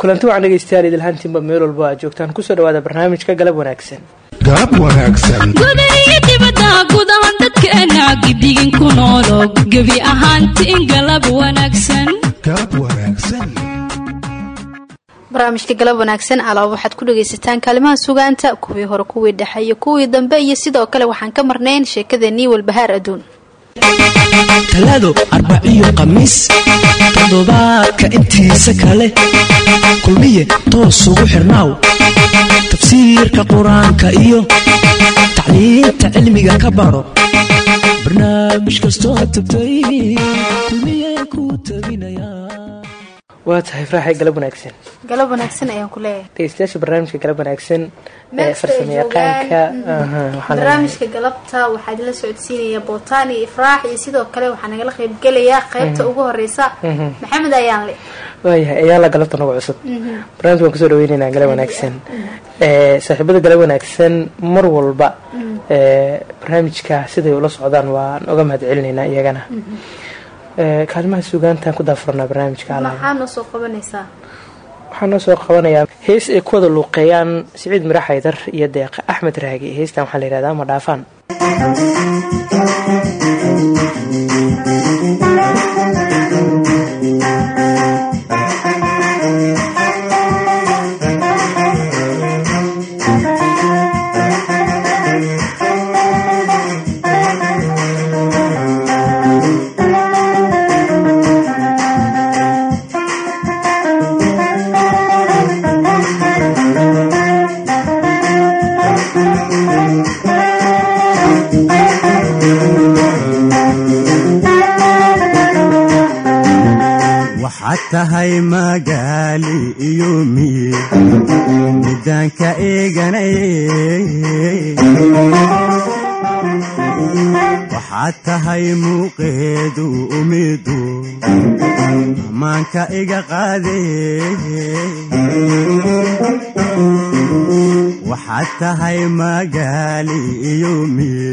kulanti waxaan dhegeystayaal idilhaantiinba meel walba aad joogtaan ku soo dhawaada barnaamijka galab wanaagsan galab wanaagsan gudaiyo dibadda gudahan dadkeena gidigin ku noolo gebi ahaantiin galab wanaagsan galab wanaagsan barnaamijka galab wanaagsan alaab waxaad ku dhagaysataan kaalimaha sugaanta kuwii hore kuwii dhexe iyo kuwii dambe iyo sidoo kale waxaan ka marnayn sheekadeenii walbahaar adduun talaado arbaciyo khamiis toddobaadka intiisa kale kulmiye toos ugu xirnaaw tafsiirka qur'aanka iyo tacliinta cilmiga ka baro. Barnaamij kastoo tagtay kulmiye ku tabinaya waa tahay faraaxay galab wanaagsan. Galab wanaagsan ayaan ku leeyahay. Dhegeystayaasha barnaamijka galab wanaagsan ee farsamo yaqaanka barnaamijka galabta waxaa idinla socodsiinaya bootaani ifraax iyo sidoo kale waxaa nagala qaybgelayaa qaybta ugu horeysa maxamed ayaanle waayahay ayaa la galabta nagu cusub. Barnaamij waan ku soo dhaweyneynaa galab wanaagsan. ee saaxiibada galab wanaagsan mar walba ee barnaamijka siday ula socdaan waan oga mahad celinaynaa iyagana ee kaalimaha sugaantaan ku daafurnaa barnaamijka waxaa noo soo qabanayaa hees ay ku wada luuqeeyaan siciid mira xaydar iyo deeqa axmed raagi. Heestan waxaa la yihahdaa ma dhaafaan tahay magaali iyo miye midaanka eeganay waxaad tahay muuqeedu umidu ammaanka iga qaade waxaad tahay magaali iyo miye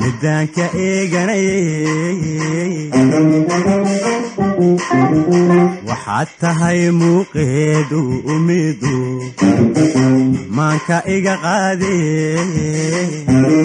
midaanka eeganay waxaad tahay muuqeedu umidu maanka iga qaade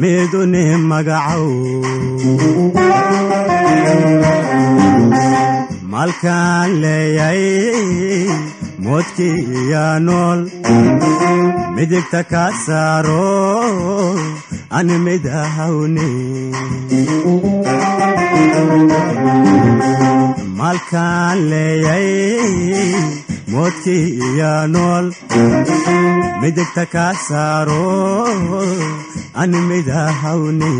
miduni magacow malkaan leeyay moodkii iyo nool midigta ka saaro an midahawne malkaan leeyay moodkii iyo nool midigta ka saaro an waxaad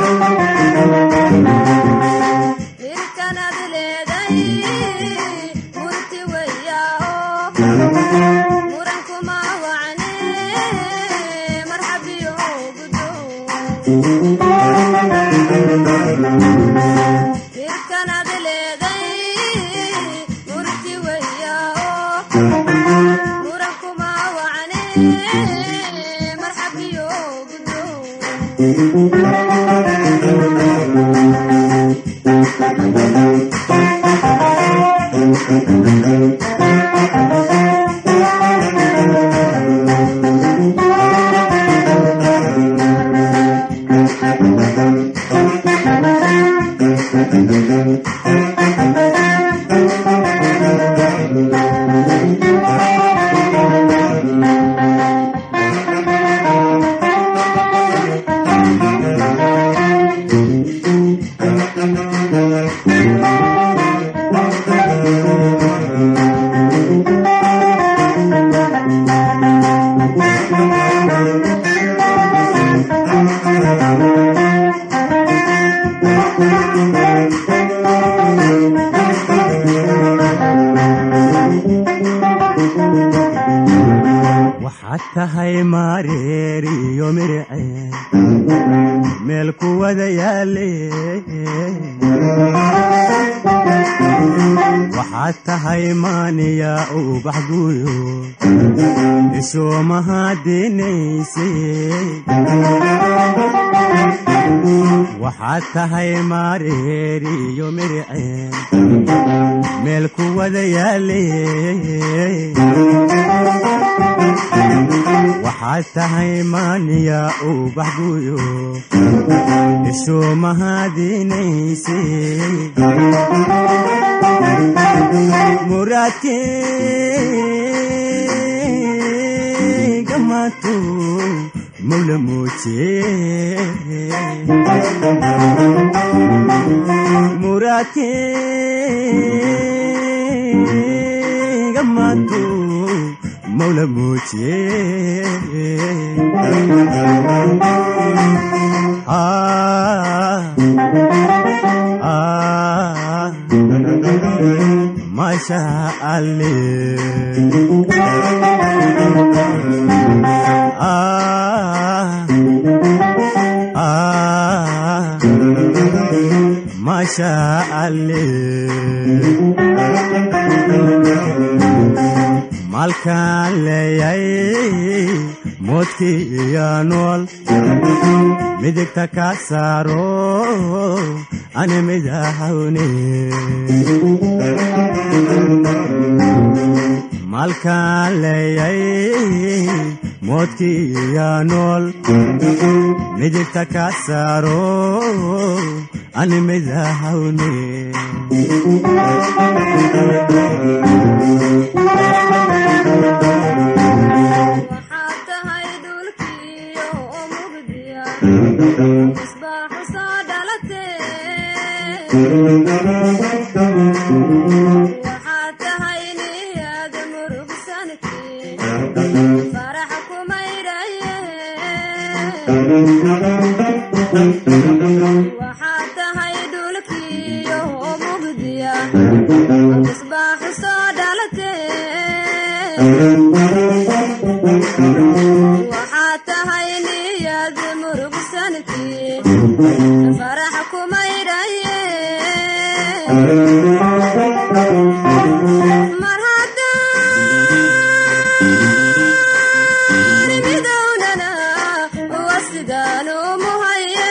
Mirkanad mirceen meel ku wada yaale tahay maaniya ubax guyo isoo mahadinayse waxaad tahay maareer iyo mirceen meel ku wada yaale waxaad tahay maaniya ubax isoo mahadinayse muraadkeyga maato mawla mooje muraadkeyga mawla mooje ah, ah, masha Allah malkaan leeyay moodkii iyo nool midigta ka saaro ani midahawne malkaan leeyay moodkii iyo nool midigta ka saaro ani midahawne waxaad tahay dhulkiyo mugdiya waxaa tahay niyad murug sannadkii farax kumaydhaye mar haddaan midownana wa sidaan umuhaye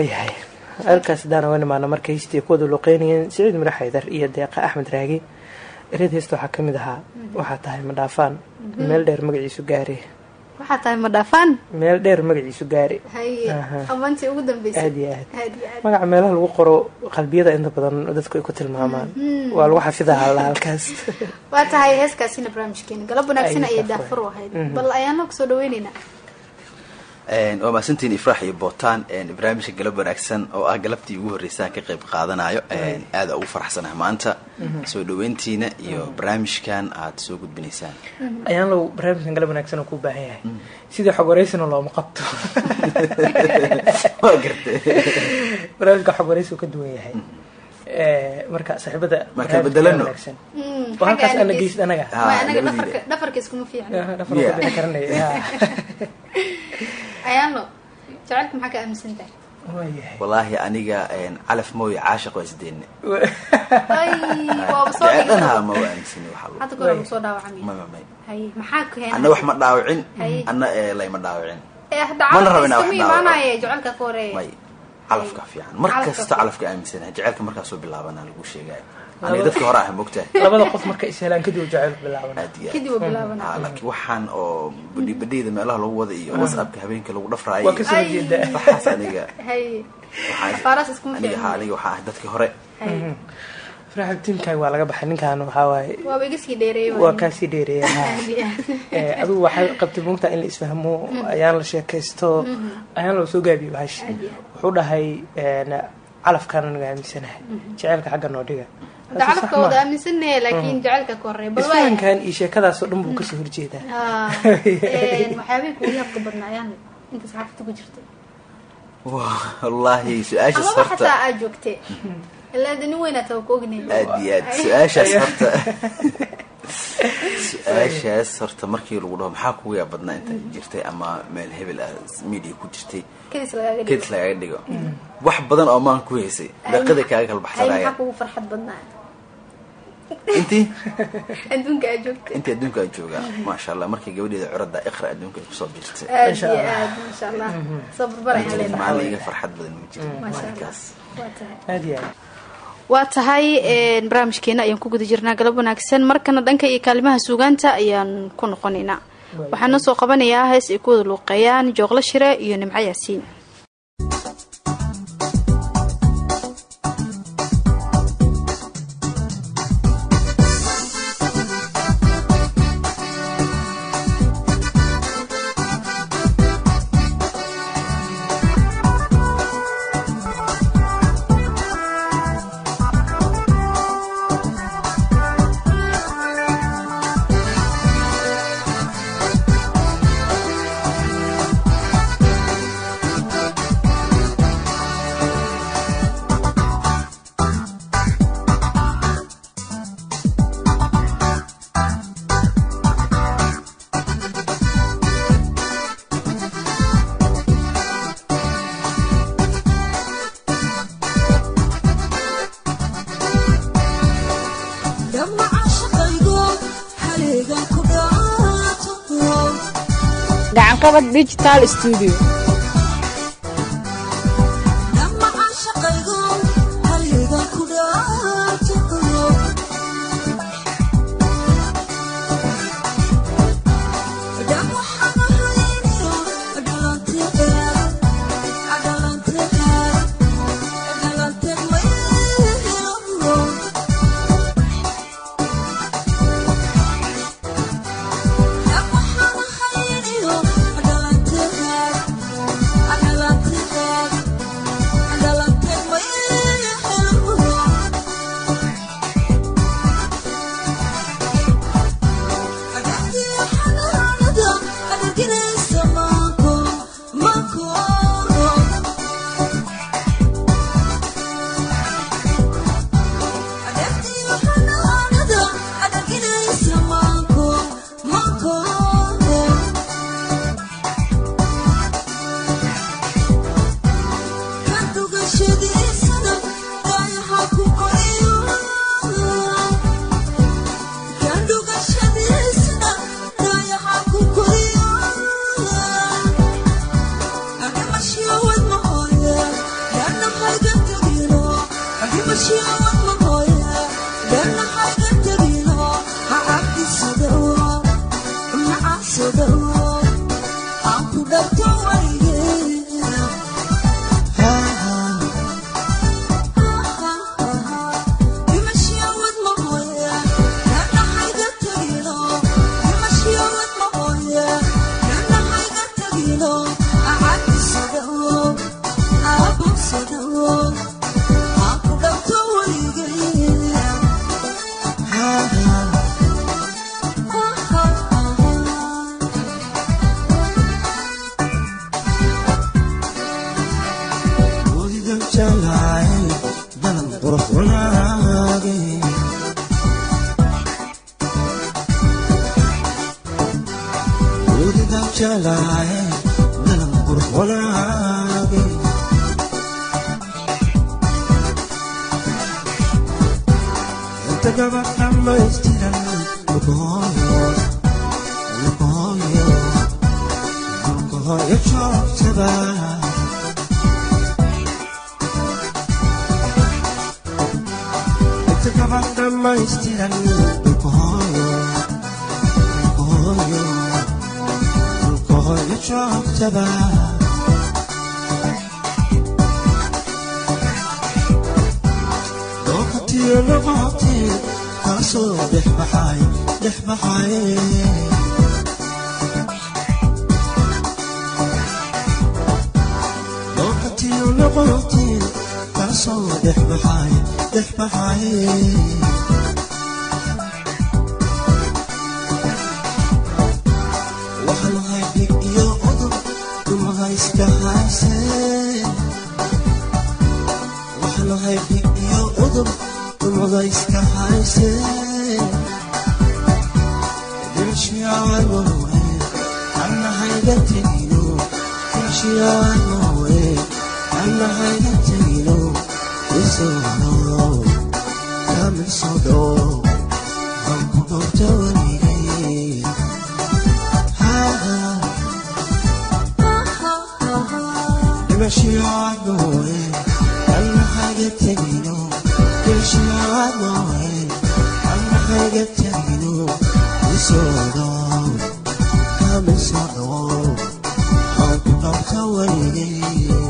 waayahay halkaas hadaan oga nimaano marka heystii kuwada luqeynayeen siciid miro xaydar iyo deeqa axmed raagi ered heesta waxaa ka mid ahaa waxaa tahay madhaafaan meel dheer magaciisu gaari. Waxaa tahay ma dhaafaan? Meel dheer magaciisu gaari. Aad iyo aad. Magaca meelaha lagu qoro qalbiyada inta badan dadku ay ku tilmaamaan. Waa lagu xafidaha alla halkaas. Waa tahay heeskaasina barnaamijkeena. Galab wanaagsan Ay, ayay daafur. ahayd. Bal ayaan loo ku soo dhaweyneynaa waa mahadsantiin ifraax iyo bootaan barnaamijka galab wanaagsan oo ah galabtii ugu horreysaan ka qayb qaadanayo. Aada ugu faraxsanahay maanta. Soo dhaweyntiina iyo barnaamijkan aad soo gudbinaysaan. Ayaan low barnaamijkan galab wanaagsan oo kuu baahan yahay. Sidii xog wareysina looma qabto. Waa barnaamijka xog wareysi uu ka duwan yahay. Eh, marka saaxiibada Marka bedelano. oo halkaas ana geysid anaga Ah, dhafarka iskuma fiicna Ah, wallaahi aniga calaf mooye caashiq waa ma keenay anna wax ma dhaawicin anna ee layma dhaawicin. Mana calafka rabo inaa calafka fiican. Mar Calafka kasta fiican. calafka aaminsanahay jecelka markaasoo bilaabana lagu sheegaayo aniga dadka hore ah mogtahay labada qof marka is helaan kadib jacayl bilaaban. Aad iyo aad. Kadib uu bilaabana Ah, laakiin waxaan oo badhi meelaha lagu wada iyo whatsappka habeenka lagu dhafraayo waa ka soo jeeda. Waxaas aniga ha waxaan ahay dadkii hore. Haye faraxa tiimkaaga waa laga baxay. Ninkan waxaa waaye waa kaasii dheereeya Eh, adigu waxay qabtay muugta in la isfahmo ayaan la sheekaysto ayaan loo soo gaabiyo bahash wuxuu dhahay een, calafkaan aniga aaminsanahay jaceylka xagga noo dhiga wada aaminsanaya laakiin jacaylka ka horreeya bal waa isfahankan iyo sheekadaasoo dhan buu ka soo horjeedaa. Waxyaabihii kugu yaabka badnaa ayaan inta saxaafada ku jirtay. Wallaahi su'aashaas amaba horta. xataa aad joogtee ilaa de nin weynaa taa ku ognay aad iyo aad su'aashaas horta. Su'aashaas horta markii lagu dhaho maxaa kugu yaab badnaa inta jirtay ama meel hebel ah media ku jirtay? Kadis lagaaga dhigo. Kedis wax badan oo maan ku haysay daqiiqadii kaaga kala hay baxsanaya maxaa kugu farxad badnaa intii adduunka aad joogtay intii adduunka aan joogaa. Maasha allah markii gabadheeda curada iqra adduunka ay ku soo biirtay. Aad iyo aad maasha allah soo barbaraya maalin leenahay iga farxad badan ma jirin. Maalinkaas waa tahay. Barnaamijkeena ayaan ku guda jirnaa galab wanaagsan. Markana dhanka iyo kaalimaha suugaanta ayaan ku noqonaynaa. Waxaan noo soo qabanayaa hees ay ku wada luuqeeyaan jooqlo shire iyo nimco yaasiin digital studio dhamaystiran dhulkahooya joogtaba dookatiyo noqotee kaasoo dhexbaxay dhexbaxay dexbaxay dexbaxay ka waligay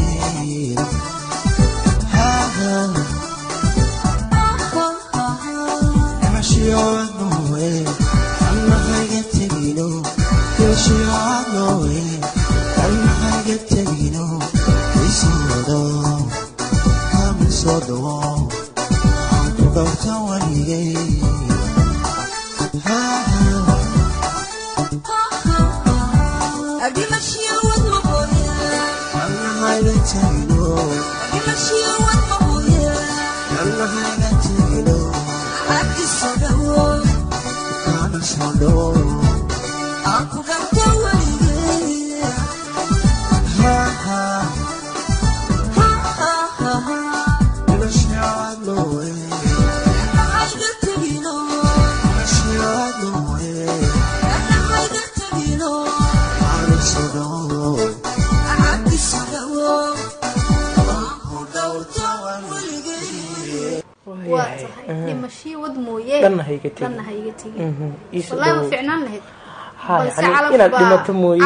inaad dhimato mooye.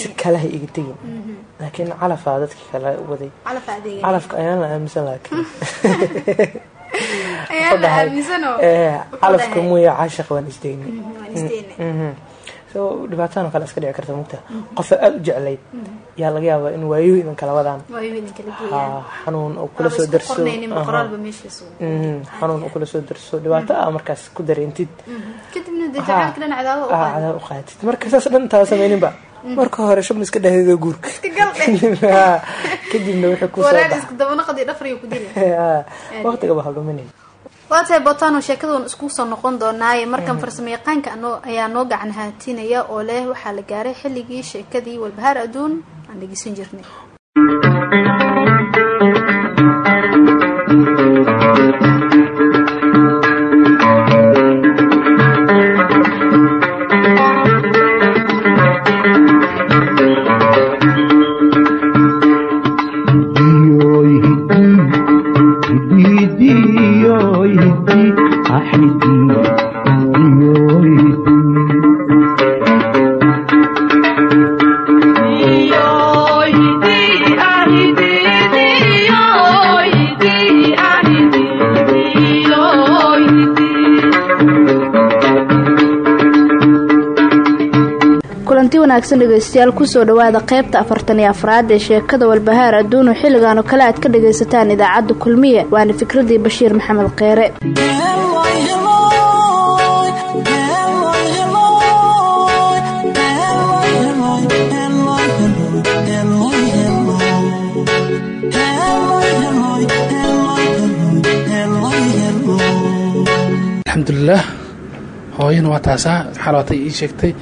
si kale ha iga tegin. Mhm. laakiin calafaa dadka kale waday. Calafka ayaan la aaminsan laakiin. Eh, calafka mooye caashaq waan isdayni Mhm. Mhm. so dhibaatadan oo kale iska dhici karta mugta qofa aada u jeclayd yaa laga yaabaa in waayo kala wadaan. Idin kala geeyaan xanuun oo kula soo darso. Mhm, xanuun oo kula soo darso. Dhibaato ah markaas ku dareentid. Qaada cadaab u qaatid. marka saas dhan taa sameyninba. Marka hore shabna iska dhahdeeda guurka. Kadibna ha, kadibna wixii ku soo walaal baxa isku dabanaqadii dhafriga ku dili waqtiga ba halduminayn waa tahay botano sheekadan isku soo noqon doonaaye markan farsamo yaqaanka ayaa noo gacan haatinaya oo leh waxaa la gaaray xilligii sheekadii walbahaar adduun. Aan dhegeysan jirnay kulanti wanaagsan dhegeystayaal ku soo dhawaada qeybta afartan iyo afraad ee sheekada walbahaar adduun oo xilligan oo kale aad ka dhagaysataan idaacadda kulmiye waana fikradii bashiir maxamed keere alxamdulilah hooyana waa taasaa xalwaatay ii sheegtay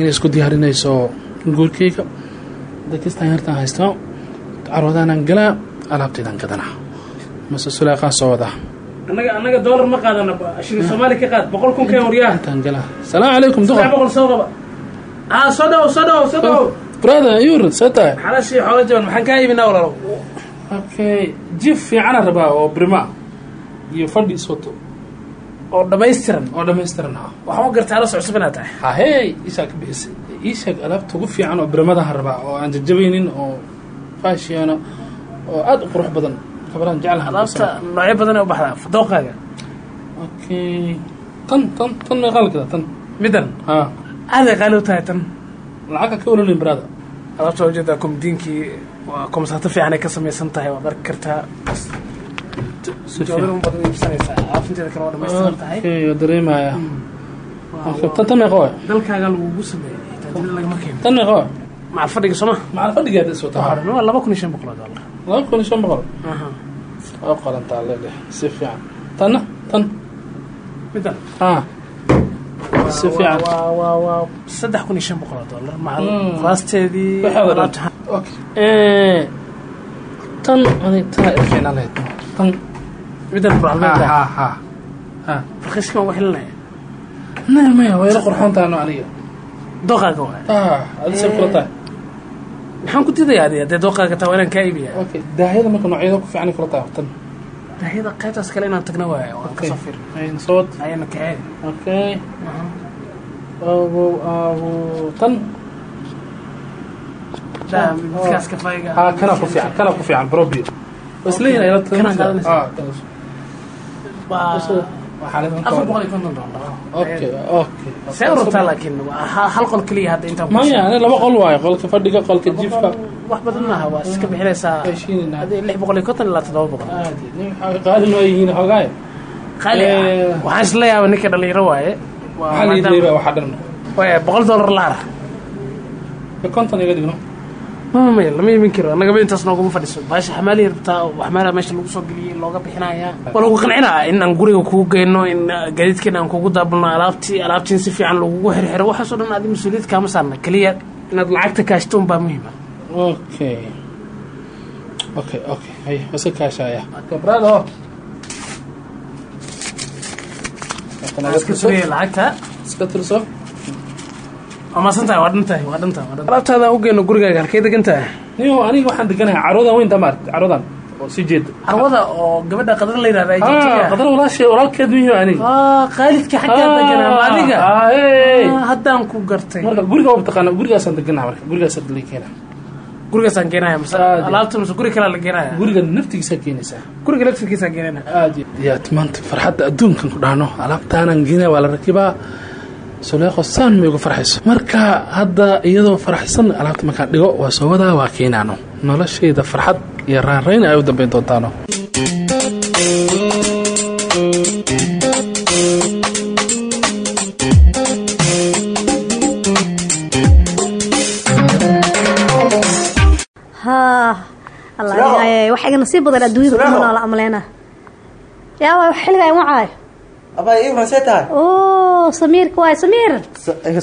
inay isku diyaarinayso guurkeyga. Dakistaan yartaan haysto caroodaanaan galaa alaabteydaan gadanaa mase suleeqaan soo wadaa annaga annaga doolar ma qaadana shilin soomaali ka qaad boqol kun keen waryaa intaan galaa salaamu calaykum duqa boqol soo qaba ah soo dhawo soo dhawo soo dhawo brother yur see tahay xalashii xoola jaban maxaan kaa iibinaa walaalo? Okay jif fiicana rabaa oo brima iyo fadhi iswato oo dhammaystiran oo dhammaystiran ha waxaan u gartaa alas cusub inaad tahay. Hahey ishaa ka bixisay ii sheeg alaabta ugu fiican oo brimadaha rabaa oo aan jajabaynin oo fashiona oo aada u qurux badan. Kabalaan jeclaha alaabta noocyo badan ee u baxdaa dooqaaga okay tan tan tan meeqaa la gadaa tan. Middan ha. Aaday qaali u tahay tan. Lacagka ka ololin brada alaabta u jeedaa komdiinkii waa komsaato fiican ay ka samaysan tahay waad arki kartaa dareemaya waa laba kun iyo shan boqol laba kun iyo shan boqol oo qalantaa leedeh si fiican tanna tan si fiican waa waa waa saddex kun iyo shan boqol okay Eh, tan adig tana ilfiina leed tan middan ha burcalmeedka ha. Ha. Ha farkiiskan uga xilinaya maya maya waa ila qurxoon taano aniga. Dooqaaga waay ah adi se kula tahay. Maxaan ku didayaa adi haddee dooqaaga taa waa inaan kaa iibiyaa. Okay daahiyada marka noocyada ku fiican kula tahay tan. Dahyada qaybtaas kale inaan tagna waayo waan Okay. ka soo fir ayna soo wad. Ayana kaceedi okay abu abu tan. Daa midkaas kafayga ha kana ku fiican kana ku fiican probio isleeyin maya ani laba qol waayo qolka fadhiga qolka waxaa qaali noo yihiin qaali Eh. waxaan isla yaaba ninka dhalinyaro waaye. Boqol dollar laara konton iga dhigno mama maya lama imin karo. Annagaba intaas nooguma fadhiso baasha xamaali rabtaa waxmaala meesha lagu soo geliyey looga bixinayaa waa lagu qancinaa in aan guriga kugu geyno in uh, gaadiidkeena aan kugu daabulno alaabtii alaabtiin si fiican lagugu xirxiro. Waxaasoo dhan adi mas'uuliyad kaama saarna. Keliya inaad lacagta kaashto un baa muhiima okay okay okay hay iska kaashaya gabrado iska sugaya lacagta iska tirso waa maasan tahay waa dhan tahay waa dhan tahay waa dhan tahay. alaabtaada aan u geyno gurigaaga halkay degan tahay? Niyo aniga waxaan deganahay caroodan weyn damaar caroodan oo sii jeeda carwada oo gabadha qadar la yidhahda ay ah qadar walaashay walaalkeed miyo aniga ah khaalidka xaggaa deganaa ma adiga? Ah Ah, haddaan ku gartay. Marka guriga waa taqaana gurigaasaan deganaha marka gurigaasaan dalay keena gurigaasaan geenaya mase alaabta mase guri kalaa la geenaya guriga naftigiisaa keenaysaa guriga laftirkiisaan geenana aad yaad maanta farxadda adduunkan ku dhahno alaabtaanan gina waa la rakibaa suleeqo saan may uga farxayso. Marka hadda iyadoo faraxsan alaabta markaan dhigo waa soo wadaa waa keenaano. Noloshayda farxad iyo raarayn ay u dambayn doontaano. Haa allah adiga wax iga nasiib badan adduunyada kuma noola amaleena. Yaa waa xilliga ima caayo see tahay oo samiirka waay samiir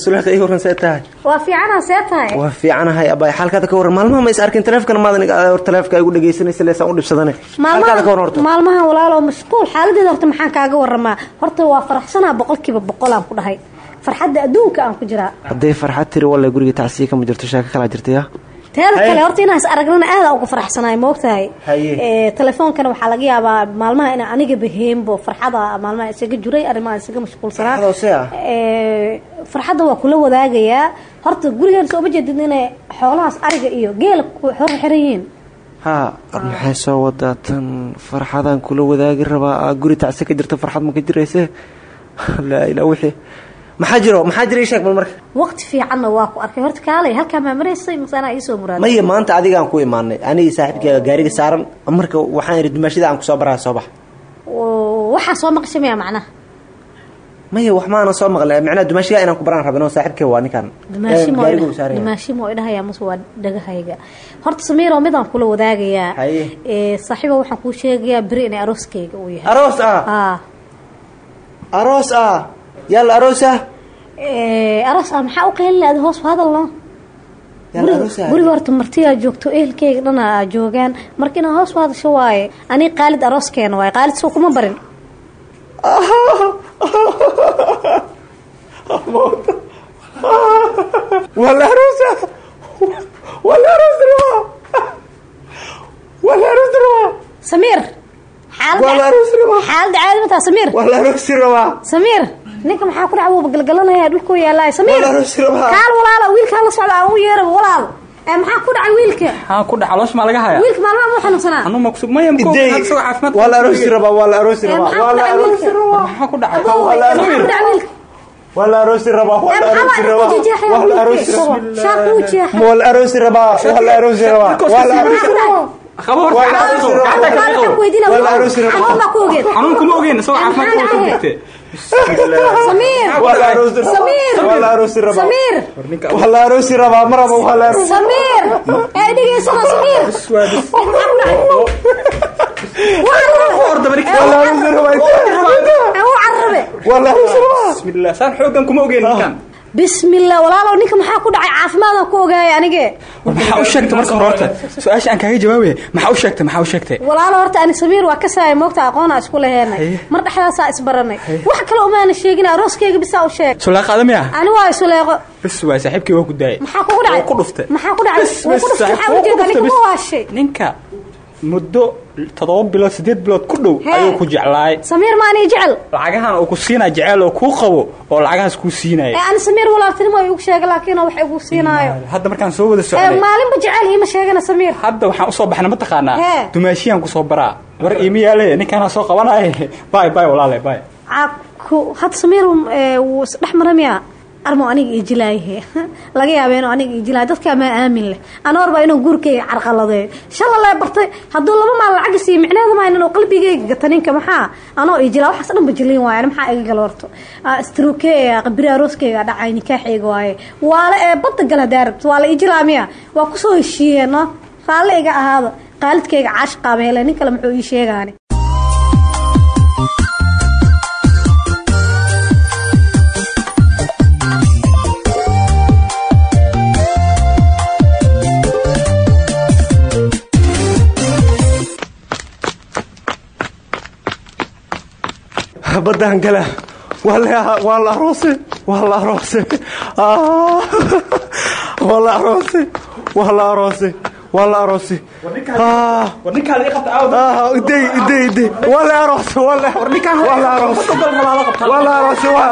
suleeqa ii waran see tahay waa fiicana see tahay waa fiicanahay abaa xaalkaada ka waran maalmaha ma is arkin taleefkana maadan hor taleefka igu dhegaysanaysa leesaan u dhibsadane. Xaalkaada ka waran horta. maalmahan walaalo mashquul xaaladeeda horta maxaan kaaga waramaa horta waa faraxsanaa boqolkiiba boqol aan ku dhahay. Farxadda adduunka aan ku jiraa hadday farxad tiri wallahi guriga tacsiya kama jirto sheeko kalaa jirta yaa teeda kale horta inaan is aragnana aada uga faraxsanahay moogtahay Haye. Ee, telefoonkana waxaa laga yaabaa maalmaha inaan aniga baheenbo farxada maalmaha isaga jiray arrimaha isaga mashquulsanaa. Ah? Ee, farxadda waa kula wadaagayaa. Horta gurigeena soo ma jeedid inay xoolahaas ariga iyo geela ku xor xiran yihiin haa war maxay soo wadaa tan farxadaan kula wadaagi rabaa. Aa guri tacsi ka jirta farxad ma ka jirayse? Laa ilaa wixii maxaa jiro? Maxaa jira sheeg bal marka? Waqti fiicanna waa ku arkay. Horta kaalay halkaa maa maraysay mase anaa iisoo muraaday maya maanta adigaan ku imaanay. Anigii saaxiibkeyga gaariga saaran marka waxaan idhi dumaashida aan ku soo baraya soo bax. Oo, waxaa soo maqashamaya macnaha? Maya wax maana soo maqlay. Macnaha dumaashiga inaan ku baraan rabin oo saaxiibkey waa ninkan dumaashimo idhahayaa mase waa dhagahayga. Horta samiiro midaan kula wadaagayaa saaxiiba waxaan kuu sheegayaa beri inay arooskayga uu yahay. Aroos ah. Aroos ah yalla aroosa Eh, aroos ah maxaa u qeylin lahayd? Hoos u hadal no. Yalla aroosa guriga horta martiyaa joogto ehelkeyga dhana aa joogaan. Marka inaa hoos u hadasho waaye aniga qaalid arooskeena waaye. Qaalid soo kuma barin. Rabaa. xaalada caadi mataa samiir ninka maxaa ku dhaca? Wuuba galgalanaya dhulkuu yaalaay samiir la kaal walaala wiilkaa la socda aan u yeeraba walaal. Ee maxaa ku dhacay wiilka? Maxaa ku dhaca loosh maa laga haya wiilka maalmaha muu xanuunsanaa? Anuu maksub maya mko isagoo caafimaad waa la aroosi rabaa waa la aroosi rabaa waa la aroosi rabaa maxaa ku dhacay Aboo, Waa la maxaa ku aroosi waa la aroosi rabaa waa la aroosi baa rabaa waa la aroosi rabaa waa la aroosi rabaa waa la aroosi rabaa waa la aroosi rabaa qabo horta Waa la gacanta aroosi dhigo, rabaa. gacanta Maxaa dhigo. ku weydiina Waa la aroosi rabaa. maraba waa la aroosi rabaa waa bismillah walaalow ninka maxaa ku dhacay? Caafimaadaan ku ogaaya anige war maxaa u sheegtay? Marka hore horta su'aasha aan kaaga jawaabaya maxaa u sheegtay? Maxaa u sheegtay? Walaalo horta ani samiir waa ka saaya moogta aqoona isku leheenay mar dhexdaasaa isbaranay wax kale umaana sheegin arooskeyga bisaa u sheeg sulaaqaada miya ani waa isuleeqo bes waay saaxiibkii waa ku daayay. Maxaa kugu dhacay? Waa ku dhuftay. Maxaa ku dhacay? Waa ku dhuftay? waa u jeedaa dhuftay, ninka bes. ma waashay. ninka muddo toddoba bilood sideed bilood ku dhow ayuu ku jeclaay. Samiir ma anii jecel. Lacagahan uu ku siinaya jeceel oo kuu qabo oo lacagahaas kuu ee siinaya ani samiir walaaltinimo igu sheega laakiin wax igu siinaayo. Hadda markaan soo wada socday maalinba jecel iima sheegana samiir. Hadda waxaan u soo baxnay mataqaanaa Hee. dumaashiyaan ku soo baraa. War iima yaale ninkaana soo qabanaya bay bay walaale bay caku had samiir ee, wuu isdhex maramiya armo aniga ii jilaayahe laga yaaba inuu aniga ii jilaayo dadka ma aamin leh. Ana horba inuu guurkayga carqaladeeyo shala lee bartay hadduu laba maal lacag siiyo micneheeda maa inuu qalbigayga gata ninka maxaa? Anoo ii jilaa waxaas dhan ba jilin waaye ani maxaa iga gala horto struke qabiri arooskayga dhacay nikaaxayga waaye. Waale ee badda gal hadaa rabto waa la ii jilaa miya? Waa ku soo heshiiyeen no raalle iga ahaado qaalidkayga caash qaaba hele nin kale muxuu ii sheegaani baddaan gala waa la waa la aroosay waa la aroosay Ah, waa la aroosay waa la aroosay waa la aroosay Ah, ah, waa la aroosay waa la waa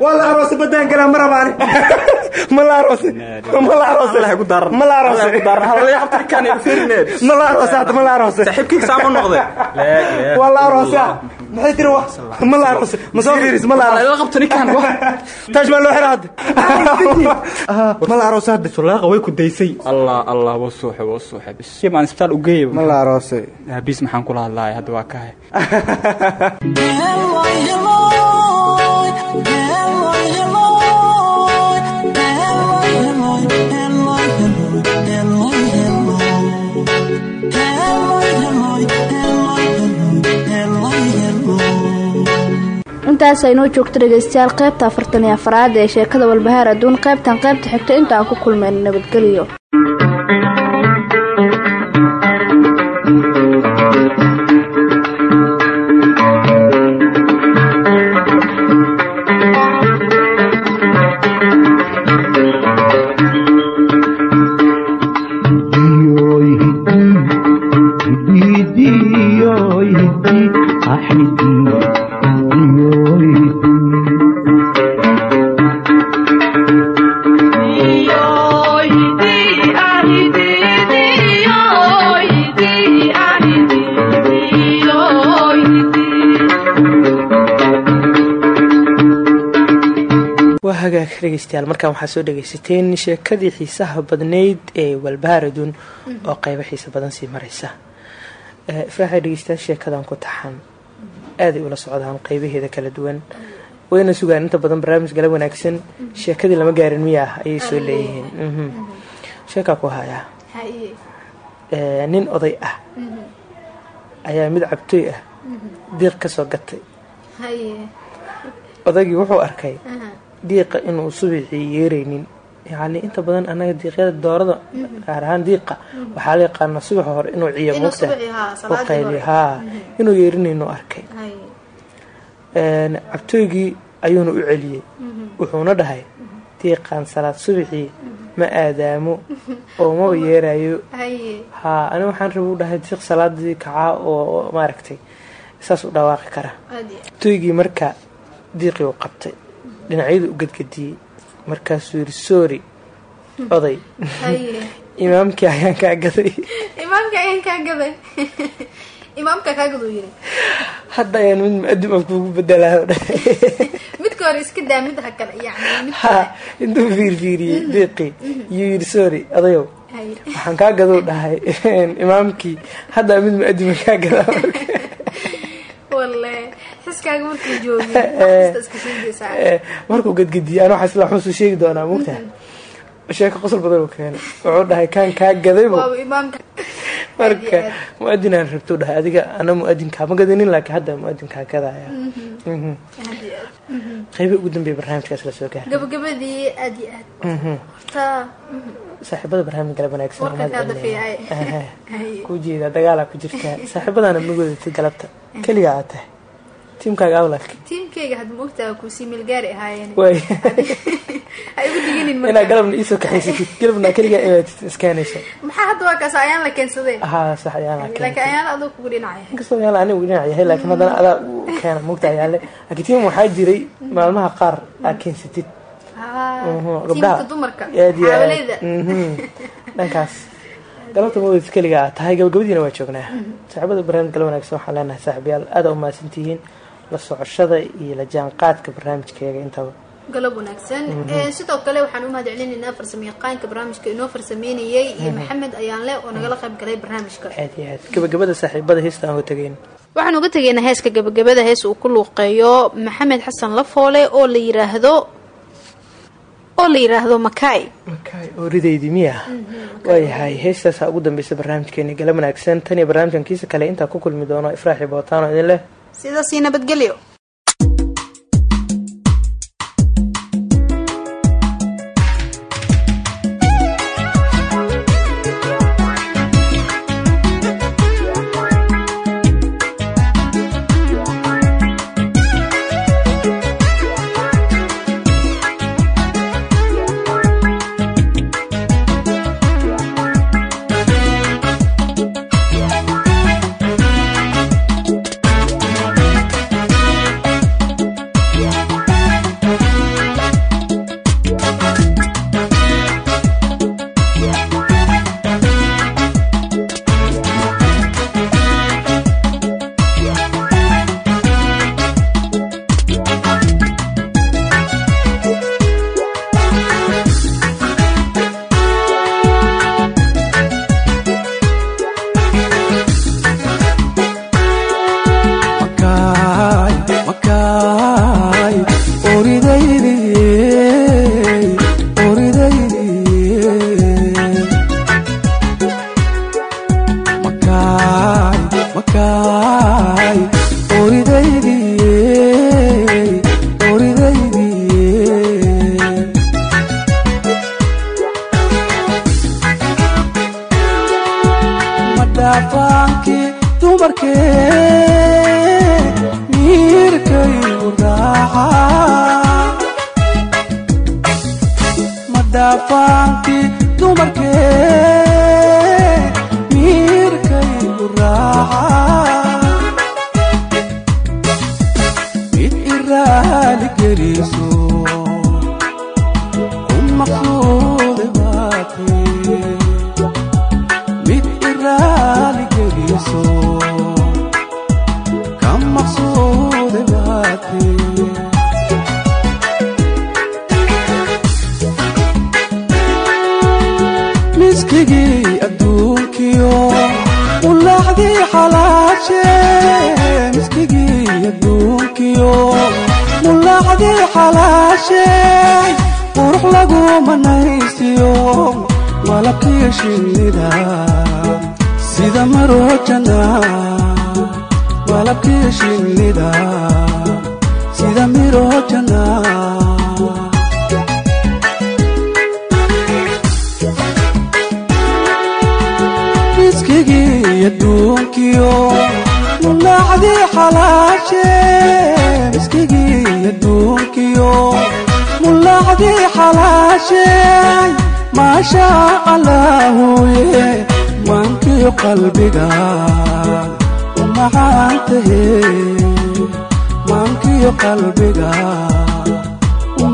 waa la aroosay waa waa la idaa idaa idaa idaa idaa gaariga hala idaa ninkaan hala ii qabta gaariga idaa hala qabta lugaha Ah, lugaha la qabta waa- waa la aroosay idaa idaa xarig aawe badda gala aniga badda gala waa la aroosay waa la aroosay ma la la gala ma la aroosay ma la aroosay Allah ku daran. Ma la aroosay ku daran. Hala ii qabta ninkaan ii fiirineed ma la aroosay hadda ma la aroosay saaxiibkii saama noqday waa la aroosay maxay tiri wa ma la aroosay ma soo fiiris ma la aroosay ii qabta ninkaan taaj ma loo xiraa hadda ma la aroosay hadda sulaaqa way ku daysay allah allah waa suuxe waa suuxe bis maan isbitaal u geeyay ma la aroosay bis maxaan kula hadlaaya hadda waa kahay intaas aynoo joogto dhegaystayaal qaybta afartan iyo afaraad ee sheekada walbahaar adduun qaybtan qaybta xigta inta aan ku kulmayno nabadgelyo waa hagaag dhegeystayaal markaan waxaa soo dhegaysateen sheekadii xiisaha badnayd ee walbaaradun oo qeybo xiisa badan sii maraysa. Eh, ifraaxay dhegeystayaal sheekadan ku taxan. Aaday ula socdaan qeybaheeda kala duwan. Wayna sugaan inta badan barnaamij galab wanaagsan. Sheekadii lama gaarin miyaa ayay soo leeyihiin. Mhm. sheekaa ku hayaa Eh, nin oday ah. Ayaa mid cabtooy ah. Diiq ka soo gatay. Odaygii wuxuu arkay diiqa inuu subixii yeeraynin. Yacni inta badan anaga diiqyada doorada gaar ahaan diiqa waxaa la yaqaana subaxa hore inuu subaxii, haa, u hore. haa inuu yeerinaynu arkay. Cabtooygii ayuuna u celiyey. Wuxuuna dhahay diiqaan salaad subaxii ma aadaamo oo maba yeerayo haa ani waxaan raba u dhahay diiq salaadii kacaa oo maaragtay saas u dhawaaqi kara. Aad iyo cabtooygii marka diiqii u qabtay dhinacyadu u gadgadiyey. Markaasuu yidhi sorry oday. Haye imaamkii ayaan kaa gaday. Imaamka ayaan kaa gaday. Imaamka kaa gaduu yiri hadda ayaan mid mu'adim aan kuugu mid ha intuu fiirfiiriyey diiqii yuu yidhi sorry odayow. Waxaan kaa gadou dhahay. Imaamkii hadda mid mu'adima kaa gadaa markuu iska sheegaysaa Eh, markuu gadgadiyey anaa waxaa isla xusu sheegi doonaa mugtaha sheeko qosol badan uu keenay. Wuxuu dhahay kaan kaa gadaybu marka mu'adin aan rabto dhahay adiga ana mu'adinkaa ma gadanin laakiin hadda mu'adinkaa gadaya. Mhm. aad Mhm. qaybi ugu dambeeya barnaamijkaas la soo gaaray gabagabadii aad iyo aad Mhm. mhm. saaxiibada barnaamij galab wanaagsan ku jeeda dagaalaa ku jirta. Saaxiibadaana ma wadatay galabta. Keliga aad tahay tiimkaaga awlalka tiimkayga had moogtaa kuusii milgaari ahaayeen. Ha igu diginin inaa galabna iisoo kaxaysatid galabna keligaa imaatid iskaanaysa. Maxaa hadda waa kaas ayaan la keensadee? Haa sax ayaan la laakiin keenay ayaan adoo kugu dhinacaya inkastoo dhinac yahay laakiin haddana adaa u keena. Mugta ayaale laakiin tiim waxaa jiray maalmaha qaar aa keensatid Ah, Mhm, tiimka dumarka. Aad iyo aad. xawaleyda Mhm. dhankaas. Galabta mawadid keliga aad tahay gabagabadiina waa joognaa. Saaxiibada barnaamij gal wanaagsan waxaan leenahay saaxiibayaal aada u mahadsantihiin la socoshada iyo la jaanqaadka barnaamijkeega intaba galab wanaagsan. Mhm. Eh, sidoo kale waxaan u mahad celinaynaa farsamayaqaanka barnaamijka inoo farsameynayay iyo Mhm. maxamed ayaanle oo nagala qayb galay barnaamijka. Aad iyo aad gabagabada saaxiibada heesta aan uga waxaan uga tegaynaa heeska gabagabada hees uu ku luuqeeyo maxamed xasan lafoole oo la yiraahdo oo la yiraahdo makay ooridaydii miya. Waayahay heestaasaa ugu dambeysa barnaamijkeeni gala wanaagsan. Tan iyo barnaamijkan kiisa kale intaa ku kulmi doono ifraaxi bootaano idin leh sidaasii nabadgelyo madhaafaankii dumarkee miirkaygu raaca. Madhaafaankii dumarkee xalaashey qurux lagu manaysiyo malabkii shinnida sida marojana malabkii shinnida sida mirojana miskigii adduunkiyo mulacdii xalaashe. Miskigii adduunkiyo mulacdii xalaashe maasha allaahuye maankiyo qalbiga u macaantahe maankiyo qalbiga u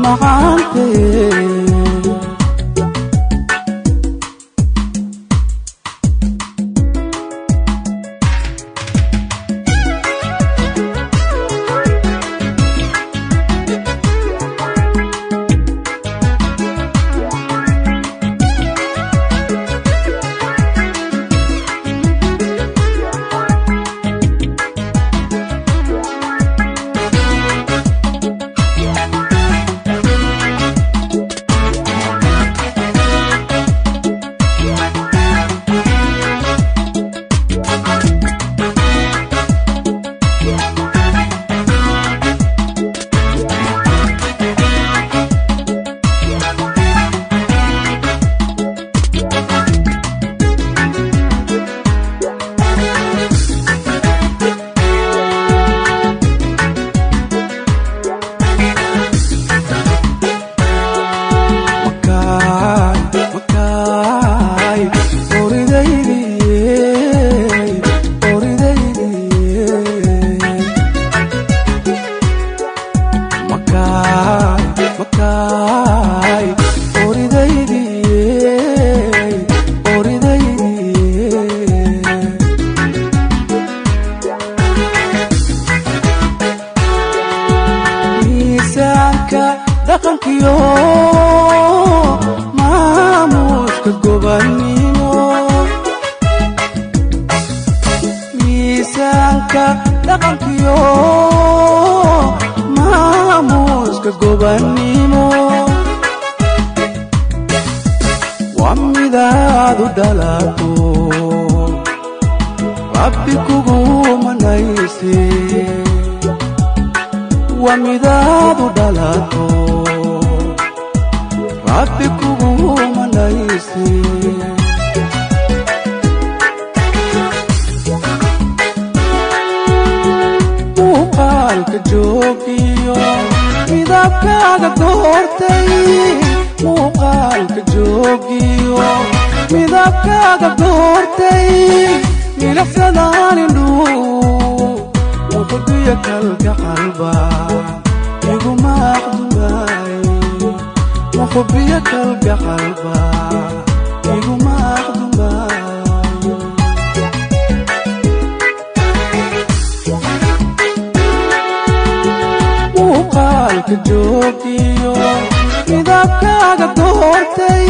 midabkaaga doortay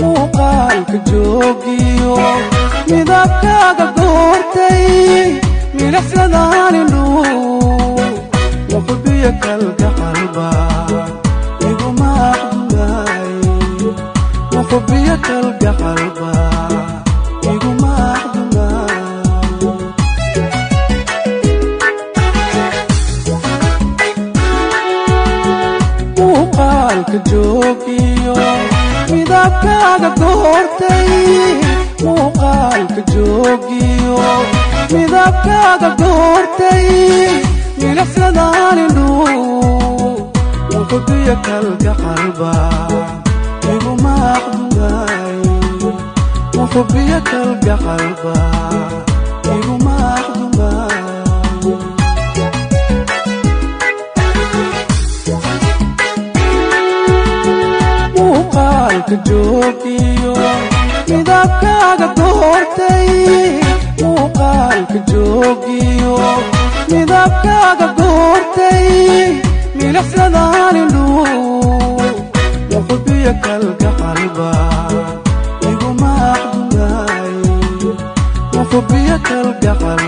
muuqaalka joogiyo. Midabkaaga doortay milaxsadaan indhuu muqbiyo kalka qalba iguma aqdumaay muqbiyo kalka qalba joogiyo midabkaaga doortay? Muuqaalka joogiyo midabkaaga doortay? Milaxsadaan indhuu muqbiyo kalka qalba. Iguma aqdumaay muqbiyo kalka qalba abaalka joogiyo midabkaaga doortay muuqaalka joogiyo midabkaaga doortay milaxsadaanindhu muqubiya kalka qalba iguma aqdunaay muqubiya kalka qalba